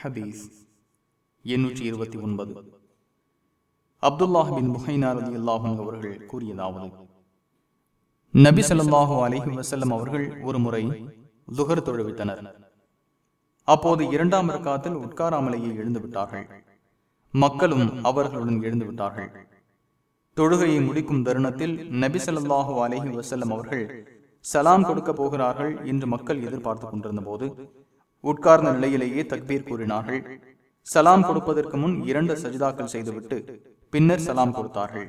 ஹபீஸ் எண்ணூற்றி இருபத்தி ஒன்பது. அப்துல்லாஹின் பின் முஹைனார் அலி அல்லாஹன் அவர்கள் கூறியதாவது நபி சொல்லாஹு அலைஹி வசல்லம் அவர்கள் ஒரு முறை துகர் தொழுவித்தனர். அப்போது இரண்டாம் ரக்காத்தில் உட்காராமலேயே எழுந்துவிட்டார்கள் மக்களும் அவர்களுடன் எழுந்துவிட்டார்கள் தொழுகையை முடிக்கும் தருணத்தில் நபி சொல்லாஹு அலைஹி வசல்லம் அவர்கள் சலாம் கொடுக்க போகிறார்கள் என்று மக்கள் எதிர்பார்த்துக் கொண்டிருந்த போது உட்கார்ந்த நிலையிலேயே தக்பீர் கூறினார்கள் சலாம் கொடுப்பதற்கு முன் இரண்டு சஜிதாக்கள் செய்துவிட்டு பின்னர் சலாம் கொடுத்தார்கள்.